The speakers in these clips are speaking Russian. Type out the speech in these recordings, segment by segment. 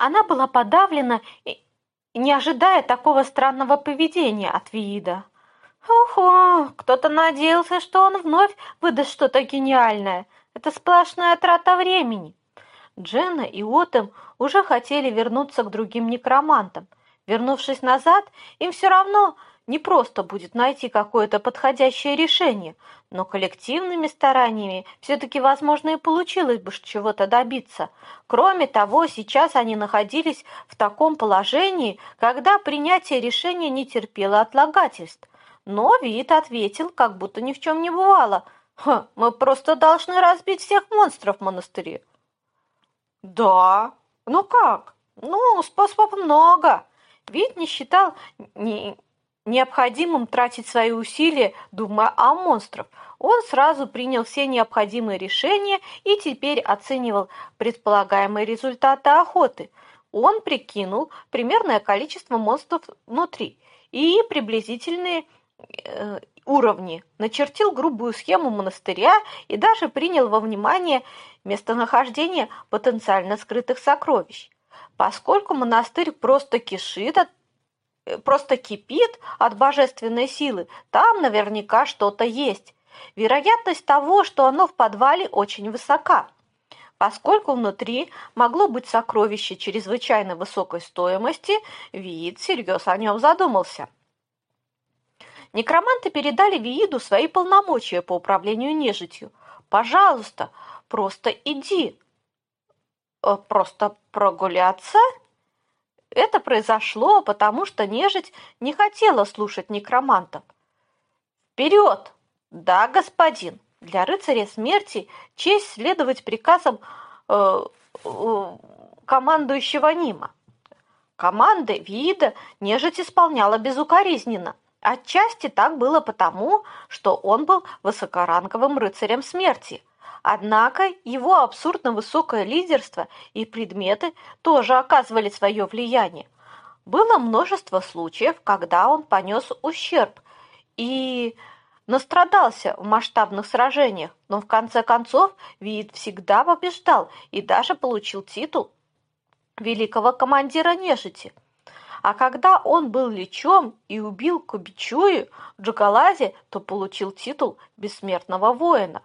Она была подавлена, не ожидая такого странного поведения от Виида. Ого, кто-то надеялся, что он вновь выдаст что-то гениальное. Это сплошная трата времени. Дженна и Отем уже хотели вернуться к другим некромантам. Вернувшись назад, им все равно не просто будет найти какое-то подходящее решение, но коллективными стараниями все-таки, возможно, и получилось бы чего-то добиться. Кроме того, сейчас они находились в таком положении, когда принятие решения не терпело отлагательств. Но Вит ответил, как будто ни в чем не бывало. «Ха, мы просто должны разбить всех монстров в монастыре». «Да? Ну как? Ну, способов много». Вит не считал ни необходимым тратить свои усилия, думая о монстрах. Он сразу принял все необходимые решения и теперь оценивал предполагаемые результаты охоты. Он прикинул примерное количество монстров внутри и приблизительные э, уровни, начертил грубую схему монастыря и даже принял во внимание местонахождение потенциально скрытых сокровищ. Поскольку монастырь просто кишит от просто кипит от божественной силы, там наверняка что-то есть. Вероятность того, что оно в подвале, очень высока, поскольку внутри могло быть сокровище чрезвычайно высокой стоимости, Виид всерьез о нем задумался. Некроманты передали Вииду свои полномочия по управлению нежитью. «Пожалуйста, просто иди». «Э, «Просто прогуляться?» Это произошло, потому что нежить не хотела слушать некромантов. «Вперед!» «Да, господин!» Для рыцаря смерти честь следовать приказам э, командующего Нима. Команды вида нежить исполняла безукоризненно. Отчасти так было потому, что он был высокоранговым рыцарем смерти – Однако его абсурдно высокое лидерство и предметы тоже оказывали свое влияние. Было множество случаев, когда он понес ущерб и настрадался в масштабных сражениях, но в конце концов Вид всегда побеждал и даже получил титул великого командира нежити. А когда он был лечом и убил Кубичую Джагалази, то получил титул бессмертного воина.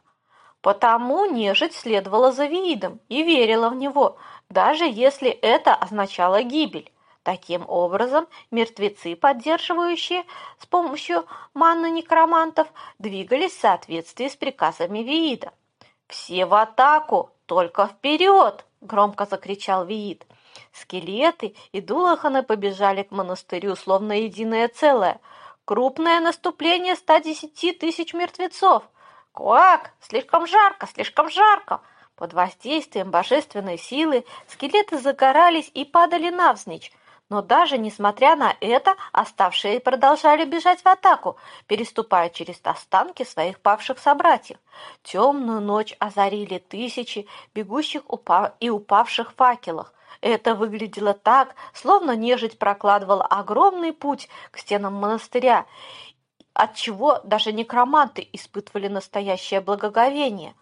Потому нежить следовала за Виидом и верила в него, даже если это означало гибель. Таким образом, мертвецы, поддерживающие с помощью манны некромантов, двигались в соответствии с приказами Виида. «Все в атаку! Только вперед!» – громко закричал Виид. Скелеты и дулаханы побежали к монастырю, словно единое целое. Крупное наступление 110 тысяч мертвецов. «Куак! Слишком жарко! Слишком жарко!» Под воздействием божественной силы скелеты загорались и падали навзничь, но даже несмотря на это, оставшие продолжали бежать в атаку, переступая через останки своих павших собратьев. Темную ночь озарили тысячи бегущих и упавших факелах. Это выглядело так, словно нежить прокладывала огромный путь к стенам монастыря, отчего даже некроманты испытывали настоящее благоговение.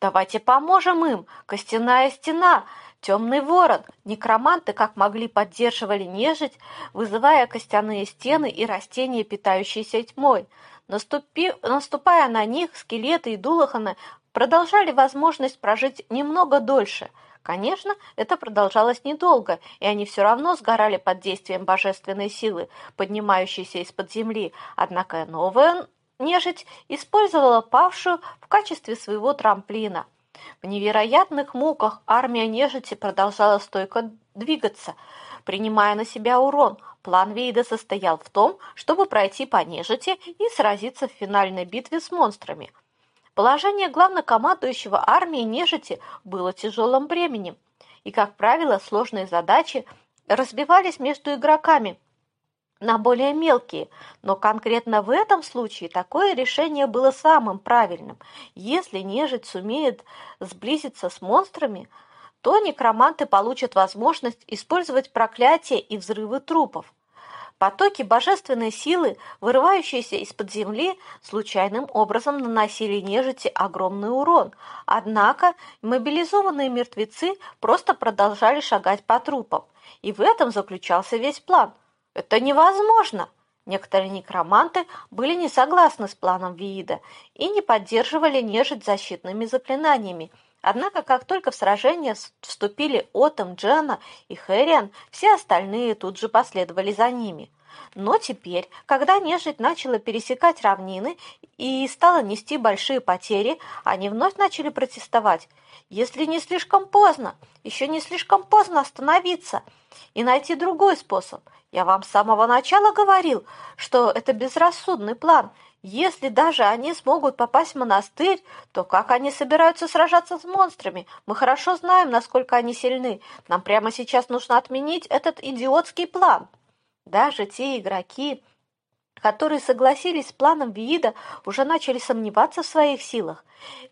Давайте поможем им, костяная стена, темный ворон. Некроманты как могли поддерживали нежить, вызывая костяные стены и растения, питающиеся тьмой. Наступи... Наступая на них, скелеты и дулаханы продолжали возможность прожить немного дольше – Конечно, это продолжалось недолго, и они все равно сгорали под действием божественной силы, поднимающейся из-под земли, однако новая нежить использовала павшую в качестве своего трамплина. В невероятных муках армия нежити продолжала стойко двигаться, принимая на себя урон. План Вейда состоял в том, чтобы пройти по нежити и сразиться в финальной битве с монстрами – Положение главнокомандующего армии нежити было тяжелым бременем, и, как правило, сложные задачи разбивались между игроками на более мелкие, но конкретно в этом случае такое решение было самым правильным. Если нежить сумеет сблизиться с монстрами, то некроманты получат возможность использовать проклятия и взрывы трупов. Потоки божественной силы, вырывающиеся из-под земли, случайным образом наносили нежити огромный урон. Однако мобилизованные мертвецы просто продолжали шагать по трупам. И в этом заключался весь план. Это невозможно! Некоторые некроманты были не согласны с планом Виида и не поддерживали нежить защитными заклинаниями – Однако, как только в сражение вступили Отом, Джена и Хэриан, все остальные тут же последовали за ними. Но теперь, когда нежить начала пересекать равнины и стала нести большие потери, они вновь начали протестовать. Если не слишком поздно, еще не слишком поздно остановиться и найти другой способ. Я вам с самого начала говорил, что это безрассудный план – если даже они смогут попасть в монастырь, то как они собираются сражаться с монстрами? Мы хорошо знаем, насколько они сильны. Нам прямо сейчас нужно отменить этот идиотский план. Даже те игроки, которые согласились с планом Виида, уже начали сомневаться в своих силах.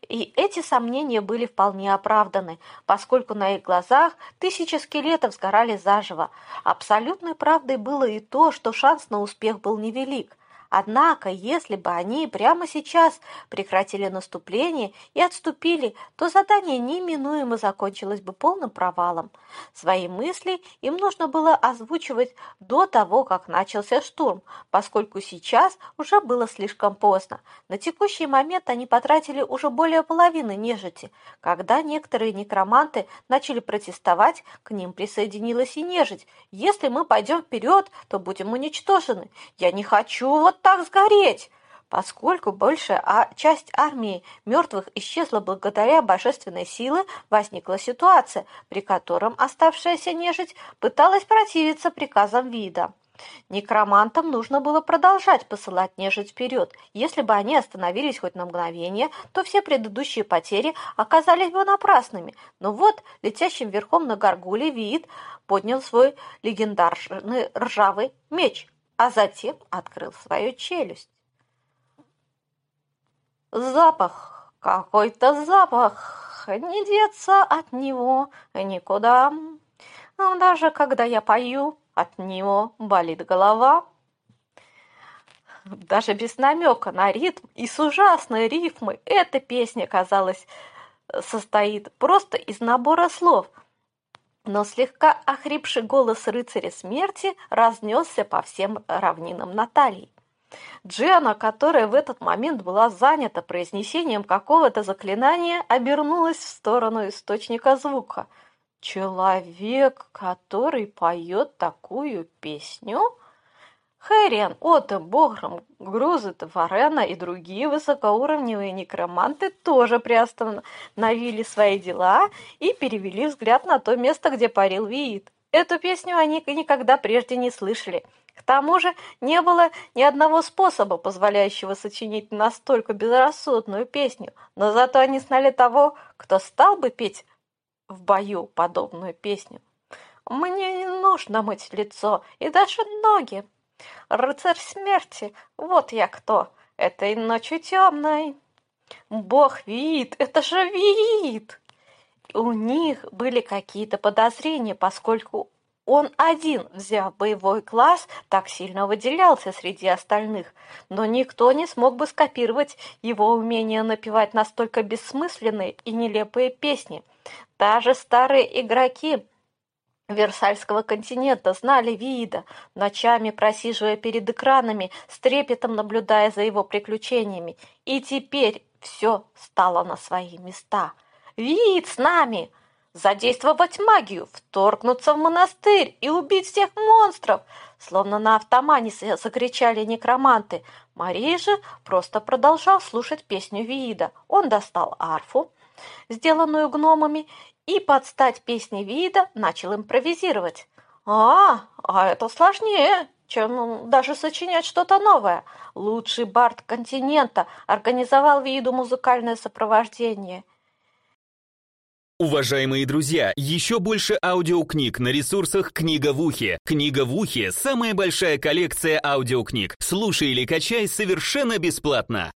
И эти сомнения были вполне оправданы, поскольку на их глазах тысячи скелетов сгорали заживо. Абсолютной правдой было и то, что шанс на успех был невелик. Однако, если бы они прямо сейчас прекратили наступление и отступили, то задание неминуемо закончилось бы полным провалом. Свои мысли им нужно было озвучивать до того, как начался штурм, поскольку сейчас уже было слишком поздно. На текущий момент они потратили уже более половины нежити. Когда некоторые некроманты начали протестовать, к ним присоединилась и нежить. «Если мы пойдем вперед, то будем уничтожены. Я не хочу вот так сгореть!» Поскольку большая а часть армии мертвых исчезла благодаря божественной силы, возникла ситуация, при котором оставшаяся нежить пыталась противиться приказам вида. Некромантам нужно было продолжать посылать нежить вперед. Если бы они остановились хоть на мгновение, то все предыдущие потери оказались бы напрасными. Но вот летящим верхом на горгуле вид поднял свой легендарный ржавый меч – а затем открыл свою челюсть. Запах, какой-то запах, не деться от него никуда. Даже когда я пою, от него болит голова. Даже без намека на ритм и с ужасной рифмой эта песня, казалось, состоит просто из набора слов – но слегка охрипший голос рыцаря смерти разнесся по всем равнинам Натальи. Джиана, которая в этот момент была занята произнесением какого-то заклинания, обернулась в сторону источника звука. «Человек, который поет такую песню?» Хэриан, Отто, Бограм, Грузет, Варена и другие высокоуровневые некроманты тоже приостановили свои дела и перевели взгляд на то место, где парил Виит. Эту песню они никогда прежде не слышали. К тому же не было ни одного способа, позволяющего сочинить настолько безрассудную песню, но зато они знали того, кто стал бы петь в бою подобную песню. «Мне не нужно мыть лицо и даже ноги», Рыцарь смерти, вот я кто, этой ночью темной. Бог вид, это же вид! У них были какие-то подозрения, поскольку он один, взяв боевой класс, так сильно выделялся среди остальных, но никто не смог бы скопировать его умение напевать настолько бессмысленные и нелепые песни. Даже старые игроки Версальского континента знали Вида, ночами просиживая перед экранами, с трепетом наблюдая за его приключениями. И теперь все стало на свои места. «Вид с нами!» задействовать магию, вторгнуться в монастырь и убить всех монстров!» Словно на автомате закричали некроманты. Мария же просто продолжал слушать песню Виида. Он достал арфу, сделанную гномами, и под стать песне вида начал импровизировать. «А, а это сложнее, чем даже сочинять что-то новое. Лучший бард континента организовал виду музыкальное сопровождение». Уважаемые друзья, еще больше аудиокниг на ресурсах «Книга в ухе». «Книга в ухе» — самая большая коллекция аудиокниг. Слушай или качай совершенно бесплатно.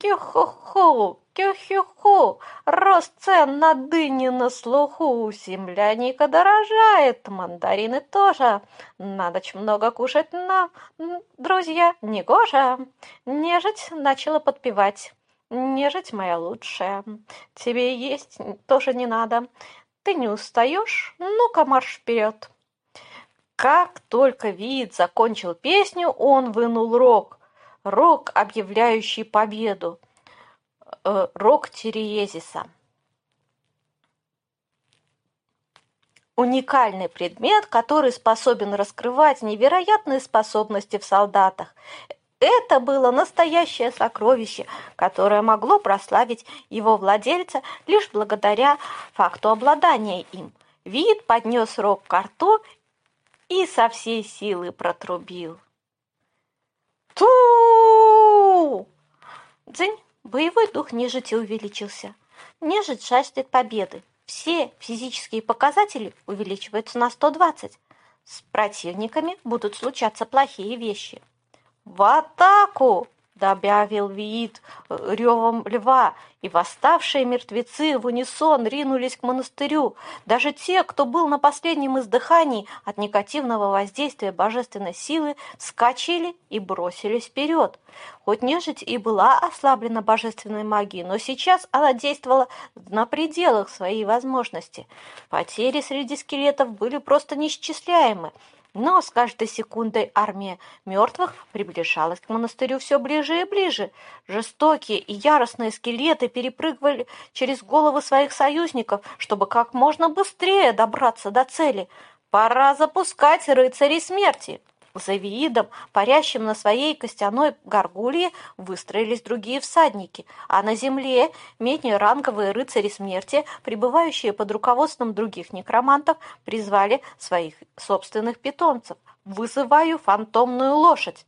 Кю-ху-ху, кю-хю-ху, рост цен на дыни на слуху, земляника дорожает, мандарины тоже. Надо ч много кушать нам, друзья, негоже. Нежить начала подпевать. Нежить моя лучшая, тебе есть тоже не надо. Ты не устаешь? Ну-ка марш вперед. Как только вид закончил песню, он вынул рог рог, объявляющий победу, э, рог Тириезиса. Уникальный предмет, который способен раскрывать невероятные способности в солдатах. Это было настоящее сокровище, которое могло прославить его владельца лишь благодаря факту обладания им. Вид поднес рог к рту и со всей силы протрубил. Ту! Дзынь, боевой дух нежити увеличился. Нежить жаждет победы. Все физические показатели увеличиваются на 120. С противниками будут случаться плохие вещи. В атаку! Добавил Виит э, ревом льва, и восставшие мертвецы в унисон ринулись к монастырю. Даже те, кто был на последнем издыхании от негативного воздействия божественной силы, вскочили и бросились вперед. Хоть нежить и была ослаблена божественной магией, но сейчас она действовала на пределах своей возможности. Потери среди скелетов были просто неисчисляемы. Но с каждой секундой армия мертвых приближалась к монастырю все ближе и ближе. Жестокие и яростные скелеты перепрыгивали через головы своих союзников, чтобы как можно быстрее добраться до цели. Пора запускать рыцарей смерти. За Виидом, парящим на своей костяной горгулье, выстроились другие всадники, а на земле менее ранговые рыцари смерти, пребывающие под руководством других некромантов, призвали своих собственных питомцев. «Вызываю фантомную лошадь!»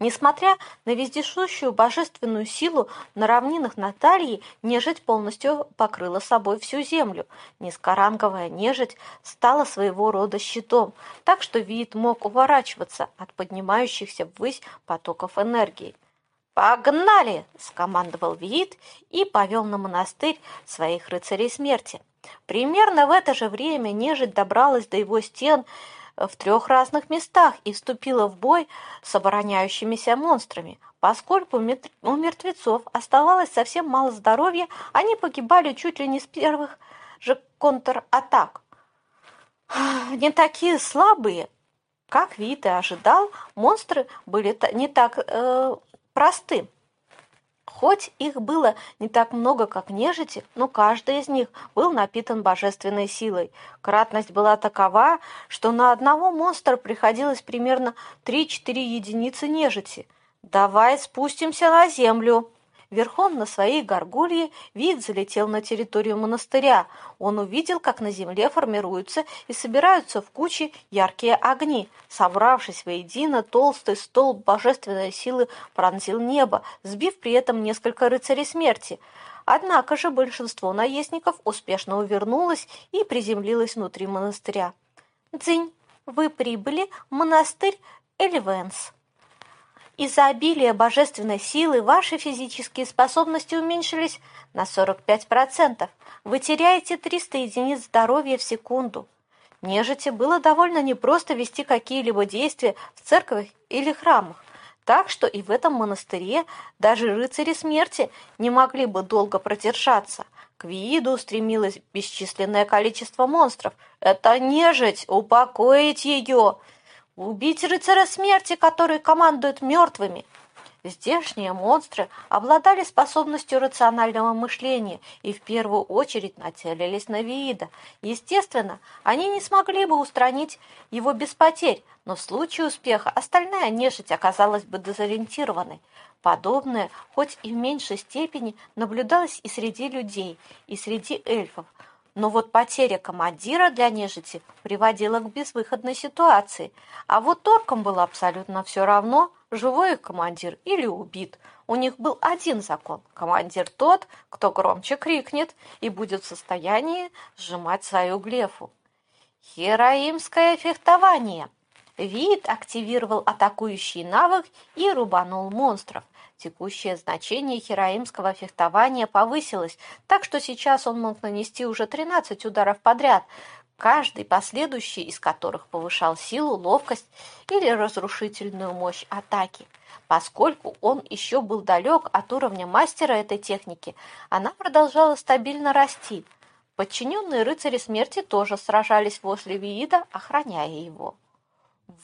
Несмотря на вездесущую божественную силу, на равнинах Натальи нежить полностью покрыла собой всю землю. Низкоранговая нежить стала своего рода щитом, так что вид мог уворачиваться от поднимающихся ввысь потоков энергии. «Погнали!» – скомандовал Виит и повел на монастырь своих рыцарей смерти. Примерно в это же время нежить добралась до его стен – в трех разных местах и вступила в бой с обороняющимися монстрами. Поскольку у мертвецов оставалось совсем мало здоровья, они погибали чуть ли не с первых же контратак. Не такие слабые, как Вит ожидал, монстры были не так э, просты. Хоть их было не так много, как нежити, но каждый из них был напитан божественной силой. Кратность была такова, что на одного монстра приходилось примерно 3-4 единицы нежити. «Давай спустимся на землю!» Верхом на своей горгулье вид залетел на территорию монастыря. Он увидел, как на земле формируются и собираются в кучи яркие огни. Собравшись воедино, толстый столб божественной силы пронзил небо, сбив при этом несколько рыцарей смерти. Однако же большинство наездников успешно увернулось и приземлилось внутри монастыря. «Дзынь, вы прибыли в монастырь Эльвенс», из-за обилия божественной силы ваши физические способности уменьшились на 45%. Вы теряете 300 единиц здоровья в секунду. Нежити было довольно непросто вести какие-либо действия в церквях или храмах. Так что и в этом монастыре даже рыцари смерти не могли бы долго продержаться. К виду стремилось бесчисленное количество монстров. Это нежить, упокоить ее! Убить рыцаря смерти, который командует мертвыми. Здешние монстры обладали способностью рационального мышления и в первую очередь нацелились на Виида. Естественно, они не смогли бы устранить его без потерь, но в случае успеха остальная нежить оказалась бы дезориентированной. Подобное, хоть и в меньшей степени, наблюдалось и среди людей, и среди эльфов – но вот потеря командира для нежити приводила к безвыходной ситуации. А вот торкам было абсолютно все равно, живой их командир или убит. У них был один закон. Командир тот, кто громче крикнет и будет в состоянии сжимать свою глефу. Хероимское фехтование. Вид активировал атакующий навык и рубанул монстров. Текущее значение хераимского фехтования повысилось, так что сейчас он мог нанести уже 13 ударов подряд, каждый последующий из которых повышал силу, ловкость или разрушительную мощь атаки. Поскольку он еще был далек от уровня мастера этой техники, она продолжала стабильно расти. Подчиненные рыцари смерти тоже сражались возле Виида, охраняя его.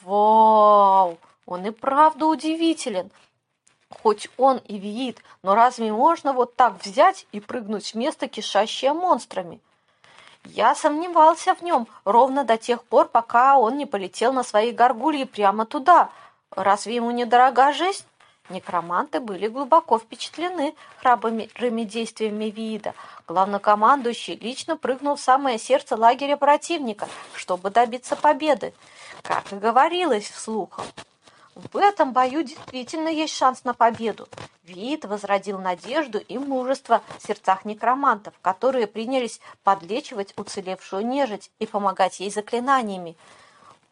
Вау! Он и правда удивителен. Хоть он и Виит, но разве можно вот так взять и прыгнуть с места, кишащее монстрами? Я сомневался в нем ровно до тех пор, пока он не полетел на своей горгулье прямо туда. Разве ему не дорога жизнь? Некроманты были глубоко впечатлены храбрыми действиями Виида. Главнокомандующий лично прыгнул в самое сердце лагеря противника, чтобы добиться победы. Как и говорилось вслух, в этом бою действительно есть шанс на победу. Вид возродил надежду и мужество в сердцах некромантов, которые принялись подлечивать уцелевшую нежить и помогать ей заклинаниями.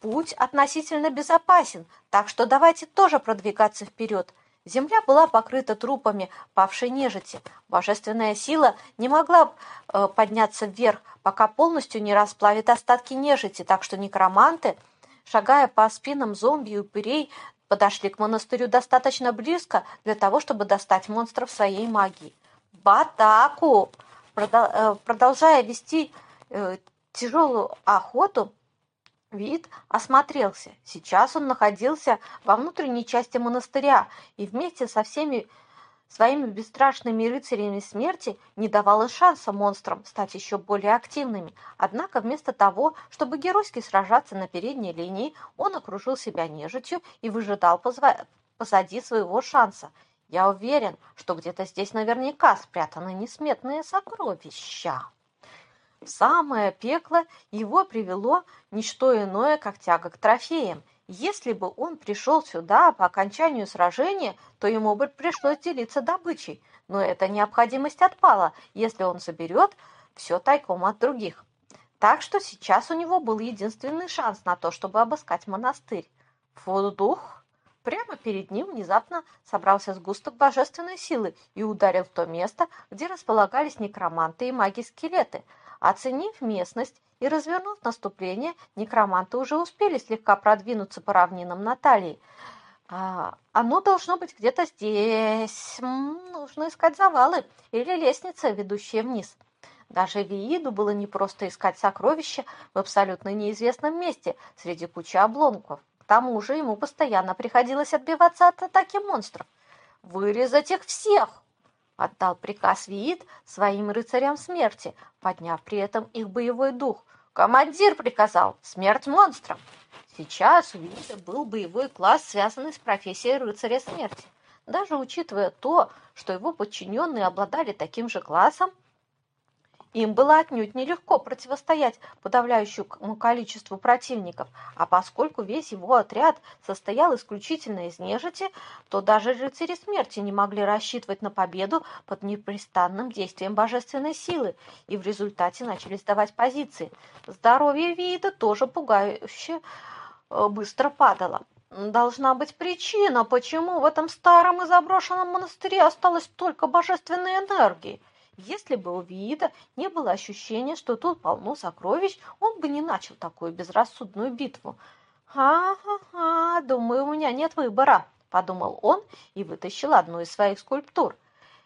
Путь относительно безопасен, так что давайте тоже продвигаться вперед. Земля была покрыта трупами павшей нежити. Божественная сила не могла э, подняться вверх, пока полностью не расплавит остатки нежити, так что некроманты – шагая по спинам зомби и упырей, подошли к монастырю достаточно близко для того, чтобы достать монстров своей магии. В атаку! Э, продолжая вести э, тяжелую охоту, Вид осмотрелся. Сейчас он находился во внутренней части монастыря и вместе со всеми своими бесстрашными рыцарями смерти не давала шанса монстрам стать еще более активными. Однако вместо того, чтобы геройски сражаться на передней линии, он окружил себя нежитью и выжидал позади своего шанса. Я уверен, что где-то здесь наверняка спрятаны несметные сокровища. В самое пекло его привело не что иное, как тяга к трофеям. Если бы он пришел сюда по окончанию сражения, то ему бы пришлось делиться добычей, но эта необходимость отпала, если он соберет все тайком от других. Так что сейчас у него был единственный шанс на то, чтобы обыскать монастырь. Фудух! Прямо перед ним внезапно собрался сгусток божественной силы и ударил в то место, где располагались некроманты и маги-скелеты. Оценив местность и развернув наступление, некроманты уже успели слегка продвинуться по равнинам Натальи. А, оно должно быть где-то здесь. Нужно искать завалы или лестницы, ведущие вниз. Даже Вииду было непросто искать сокровища в абсолютно неизвестном месте среди кучи обломков. К тому же ему постоянно приходилось отбиваться от атаки монстров. «Вырезать их всех!» Отдал приказ Виит своим рыцарям смерти, подняв при этом их боевой дух. Командир приказал «Смерть монстрам!» Сейчас у Виита был боевой класс, связанный с профессией рыцаря смерти. Даже учитывая то, что его подчиненные обладали таким же классом, им было отнюдь нелегко противостоять подавляющему количеству противников, а поскольку весь его отряд состоял исключительно из нежити, то даже рыцари смерти не могли рассчитывать на победу под непрестанным действием божественной силы, и в результате начали сдавать позиции. Здоровье Вида тоже пугающе э, быстро падало. Должна быть причина, почему в этом старом и заброшенном монастыре осталось только божественной энергии – если бы у Виида не было ощущения, что тут полно сокровищ, он бы не начал такую безрассудную битву. «Ха-ха-ха, думаю, у меня нет выбора», – подумал он и вытащил одну из своих скульптур.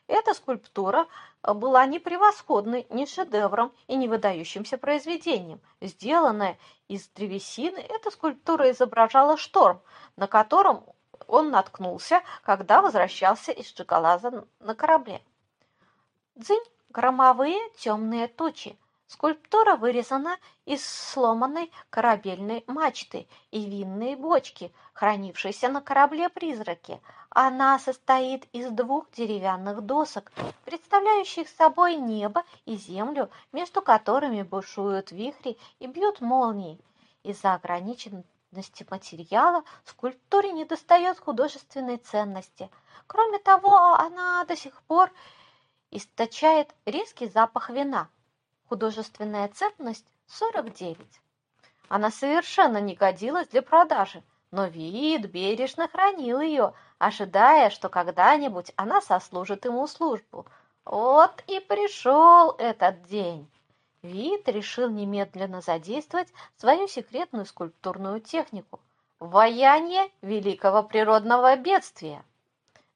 Эта скульптура была не превосходной, не шедевром и не выдающимся произведением. Сделанная из древесины, эта скульптура изображала шторм, на котором он наткнулся, когда возвращался из шоколада на корабле. Дзынь – громовые темные тучи. Скульптура вырезана из сломанной корабельной мачты и винной бочки, хранившейся на корабле-призраке. Она состоит из двух деревянных досок, представляющих собой небо и землю, между которыми бушуют вихри и бьют молнии. Из-за ограниченности материала скульптуре недостает художественной ценности. Кроме того, она до сих пор источает резкий запах вина. Художественная ценность 49. Она совершенно не годилась для продажи, но вид бережно хранил ее, ожидая, что когда-нибудь она сослужит ему службу. Вот и пришел этот день. Вид решил немедленно задействовать свою секретную скульптурную технику – ваяние великого природного бедствия.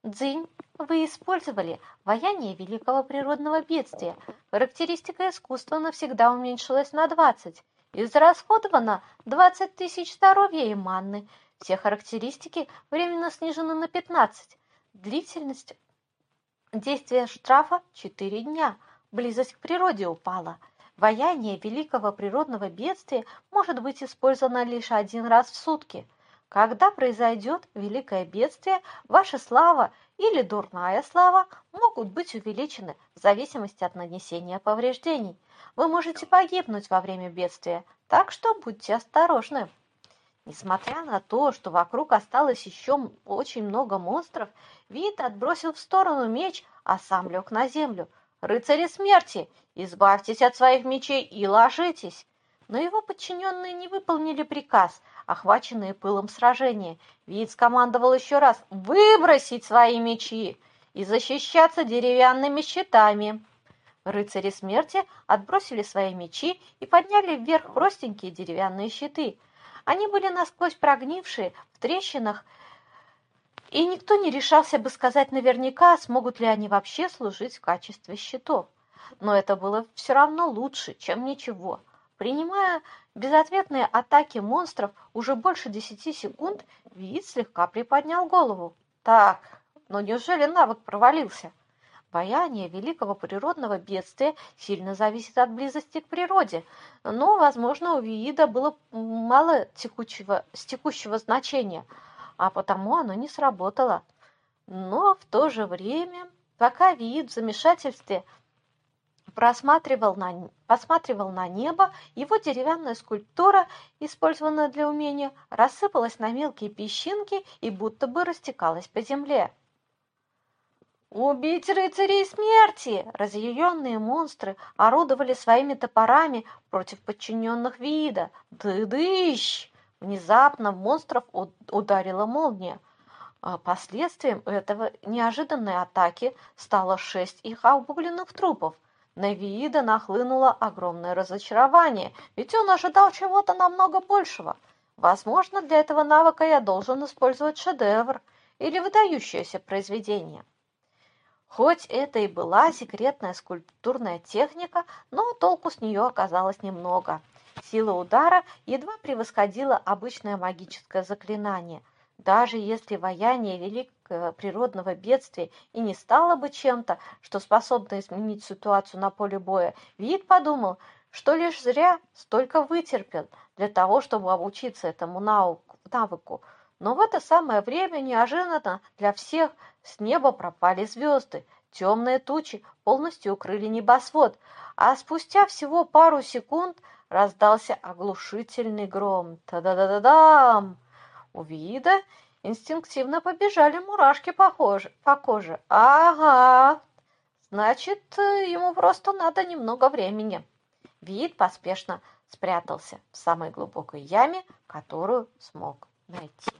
Дзинь, вы использовали ваяние великого природного бедствия. Характеристика искусства навсегда уменьшилась на 20. Израсходовано 20 тысяч здоровья и манны. Все характеристики временно снижены на 15. Длительность действия штрафа 4 дня. Близость к природе упала – Ваяние великого природного бедствия может быть использовано лишь один раз в сутки. Когда произойдет великое бедствие, ваша слава или дурная слава могут быть увеличены в зависимости от нанесения повреждений. Вы можете погибнуть во время бедствия, так что будьте осторожны. Несмотря на то, что вокруг осталось еще очень много монстров, Вит отбросил в сторону меч, а сам лег на землю – «Рыцари смерти, избавьтесь от своих мечей и ложитесь!» Но его подчиненные не выполнили приказ, охваченные пылом сражения. Вид скомандовал еще раз «выбросить свои мечи!» и защищаться деревянными щитами. Рыцари смерти отбросили свои мечи и подняли вверх простенькие деревянные щиты. Они были насквозь прогнившие, в трещинах, и никто не решался бы сказать наверняка, смогут ли они вообще служить в качестве щитов. Но это было все равно лучше, чем ничего. Принимая безответные атаки монстров уже больше десяти секунд, Виит слегка приподнял голову. Так, но неужели навык провалился? Бояние великого природного бедствия сильно зависит от близости к природе, но, возможно, у Виида было мало текучего, с текущего значения – а потому оно не сработало. Но в то же время, пока вид в замешательстве просматривал на, посматривал на небо, его деревянная скульптура, использованная для умения, рассыпалась на мелкие песчинки и будто бы растекалась по земле. «Убить рыцарей смерти!» Разъяренные монстры орудовали своими топорами против подчиненных вида. «Ды-дыщ!» Внезапно монстров ударила молния. А последствием этого неожиданной атаки стало шесть их обугленных трупов. На Виида нахлынуло огромное разочарование, ведь он ожидал чего-то намного большего. Возможно, для этого навыка я должен использовать шедевр или выдающееся произведение. Хоть это и была секретная скульптурная техника, но толку с нее оказалось немного. Сила удара едва превосходила обычное магическое заклинание. Даже если вояние великого природного бедствия и не стало бы чем-то, что способно изменить ситуацию на поле боя, Вид подумал, что лишь зря столько вытерпел для того, чтобы обучиться этому навыку. Но в это самое время неожиданно для всех с неба пропали звезды. Темные тучи полностью укрыли небосвод, а спустя всего пару секунд – раздался оглушительный гром. Та-да-да-да-дам! У вида инстинктивно побежали мурашки по коже. По коже. Ага! Значит, ему просто надо немного времени. Вид поспешно спрятался в самой глубокой яме, которую смог найти.